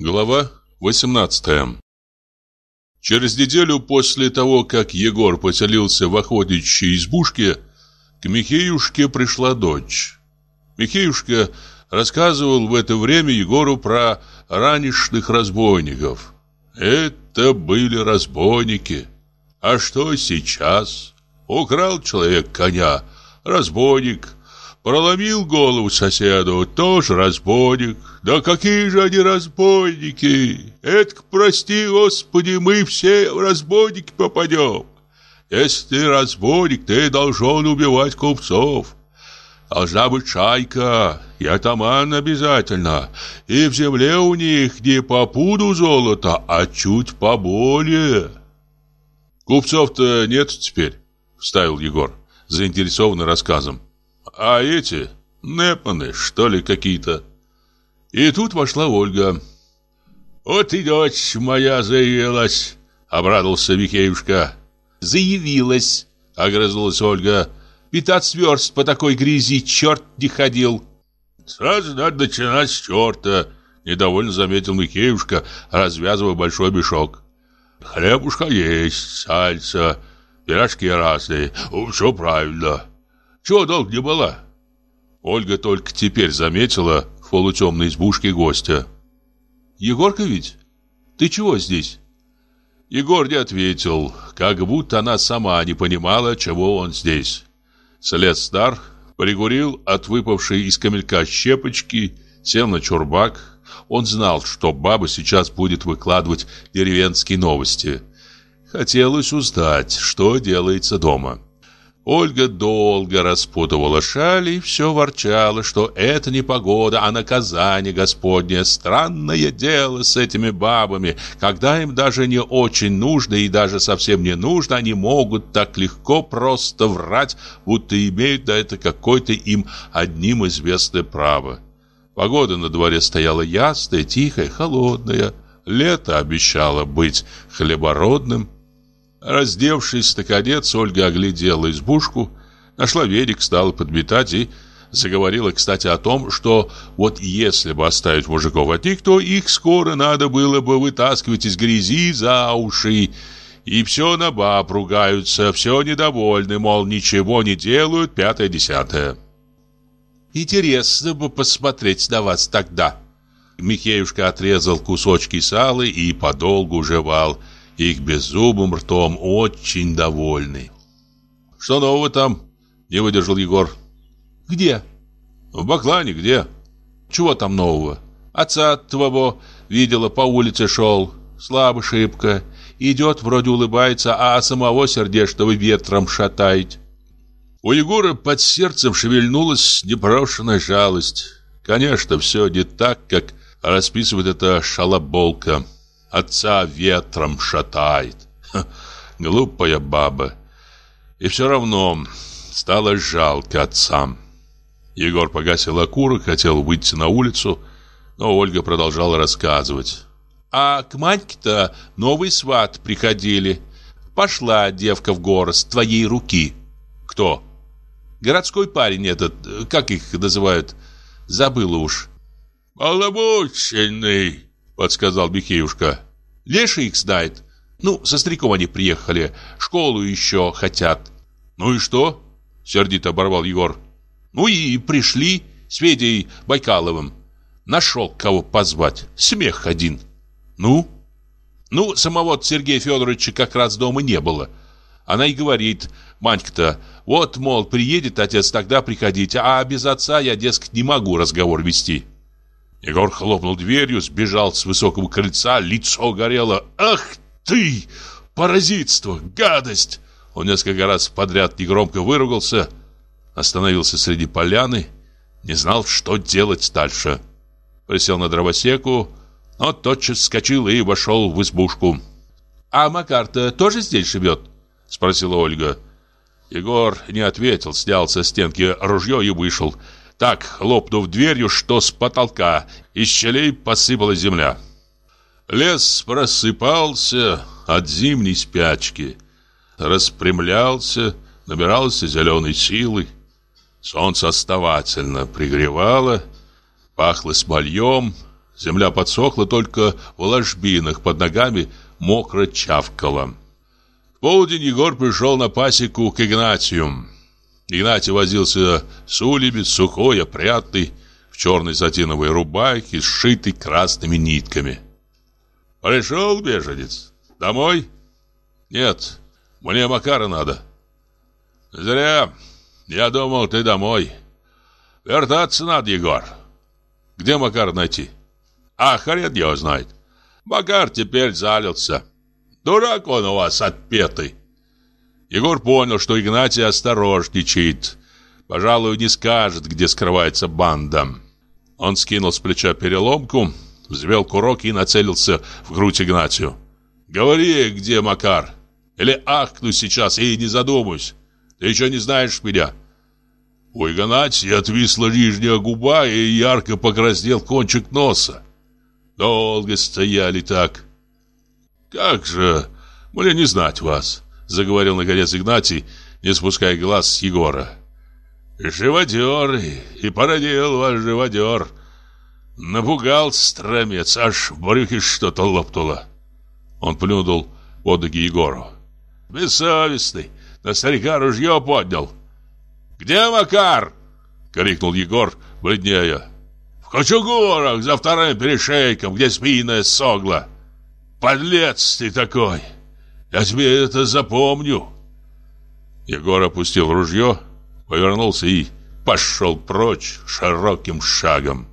Глава 18 Через неделю после того, как Егор поселился в охотничьей избушке, к Михеюшке пришла дочь. Михеюшка рассказывал в это время Егору про ранешных разбойников. Это были разбойники. А что сейчас? Украл человек коня, разбойник. Проломил голову соседу, тоже разбойник. Да какие же они разбойники! Это, прости, Господи, мы все в разбойники попадем. Если ты разбойник, ты должен убивать купцов. Должна быть шайка, и атаман обязательно. И в земле у них не по пуду золота, а чуть поболее. Купцов-то нет теперь, вставил Егор, заинтересованный рассказом. А эти, непаны, что ли, какие-то. И тут вошла Ольга. «Вот и дочь моя заявилась», — обрадовался Михеюшка. «Заявилась», — огрызнулась Ольга. «Пятнадцать верст по такой грязи черт не ходил». «Сразу надо начинать с черта», — недовольно заметил Михеюшка, развязывая большой мешок. «Хлебушка есть, сальца, пирожки разные, все правильно. Чего долго не была?» Ольга только теперь заметила, в полутемной избушке гостя. «Егорка ведь? Ты чего здесь?» Егор не ответил, как будто она сама не понимала, чего он здесь. След стар, пригурил от выпавшей из камелька щепочки, сел на чурбак. Он знал, что баба сейчас будет выкладывать деревенские новости. Хотелось узнать, что делается дома. Ольга долго распутывала шаль и все ворчала, что это не погода, а наказание Господне. Странное дело с этими бабами. Когда им даже не очень нужно и даже совсем не нужно, они могут так легко просто врать, будто имеют на это какое-то им одним известное право. Погода на дворе стояла ясная, тихая, холодная. Лето обещало быть хлебородным. Раздевшись, наконец, Ольга оглядела избушку, нашла велик, стала подметать и заговорила, кстати, о том, что вот если бы оставить мужиков одних, то их скоро надо было бы вытаскивать из грязи за уши. И все на баб ругаются, все недовольны, мол, ничего не делают, пятое-десятое. Интересно бы посмотреть на вас тогда. Михеюшка отрезал кусочки сала и подолгу жевал – их беззубым ртом, очень довольный. «Что нового там?» – не выдержал Егор. «Где?» «В Баклане, где?» «Чего там нового?» «Отца твоего видела, по улице шел, слабо шибко, идет, вроде улыбается, а самого сердечного ветром шатает». У Егора под сердцем шевельнулась непрошенная жалость. Конечно, все не так, как расписывает эта шалоболка отца ветром шатает. Ха, глупая баба. И все равно стало жалко отца. Егор погасил окурок, хотел выйти на улицу, но Ольга продолжала рассказывать. А к Маньке-то новый сват приходили. Пошла девка в город с твоей руки. Кто? Городской парень этот, как их называют? Забыла уж. Балабученный, подсказал Михеюшка. Леша их знает. Ну, со стариком они приехали, школу еще хотят. Ну и что? Сердито оборвал Егор. Ну и пришли с Федей Байкаловым. Нашел кого позвать. Смех один. Ну? Ну, самого Сергея Федоровича как раз дома не было. Она и говорит, Манька-то, вот, мол, приедет отец, тогда приходите, а без отца я, дескать, не могу разговор вести. Егор хлопнул дверью, сбежал с высокого крыльца, лицо горело. «Ах ты! Паразитство! Гадость!» Он несколько раз подряд негромко выругался, остановился среди поляны, не знал, что делать дальше. Присел на дровосеку, но тотчас вскочил и вошел в избушку. «А Макар-то тоже здесь живет?» — спросила Ольга. Егор не ответил, снял со стенки ружье и вышел — так, хлопнув дверью, что с потолка из щелей посыпалась земля. Лес просыпался от зимней спячки, распрямлялся, набирался зеленой силой. Солнце оставательно пригревало, пахло смольем, Земля подсохла, только в ложбинах под ногами мокро чавкало. В полдень Егор пришел на пасеку к Игнатию. Игнатий возился с ульями, сухой, опрятный, в черной сатиновой рубахе, сшитой красными нитками. «Пришел, беженец? Домой?» «Нет, мне Макара надо». «Зря. Я думал, ты домой. Вертаться надо, Егор». «Где Макар найти?» «А хрен его знает. Макар теперь залился. Дурак он у вас отпетый». Егор понял, что Игнатий осторожничает. Пожалуй, не скажет, где скрывается банда. Он скинул с плеча переломку, взвел курок и нацелился в грудь Игнатию. «Говори, где Макар? Или ахну сейчас и не задумаюсь. Ты еще не знаешь меня». У Игнатия отвисла нижняя губа и ярко покраснел кончик носа. Долго стояли так. «Как же мне не знать вас?» Заговорил наконец Игнатий, не спуская глаз с Егора. «Живодер, и породил ваш живодер. Напугал стромец, аж в брюхе что-то лопнуло». Он плюнул под ноги Егору. «Бессовестный, на старика ружье поднял». «Где Макар?» — крикнул Егор, бледнее. «В Кочугурах, за вторым перешейком, где спина согла. Подлец ты такой!» Я тебе это запомню. Егор опустил ружье, повернулся и пошел прочь широким шагом.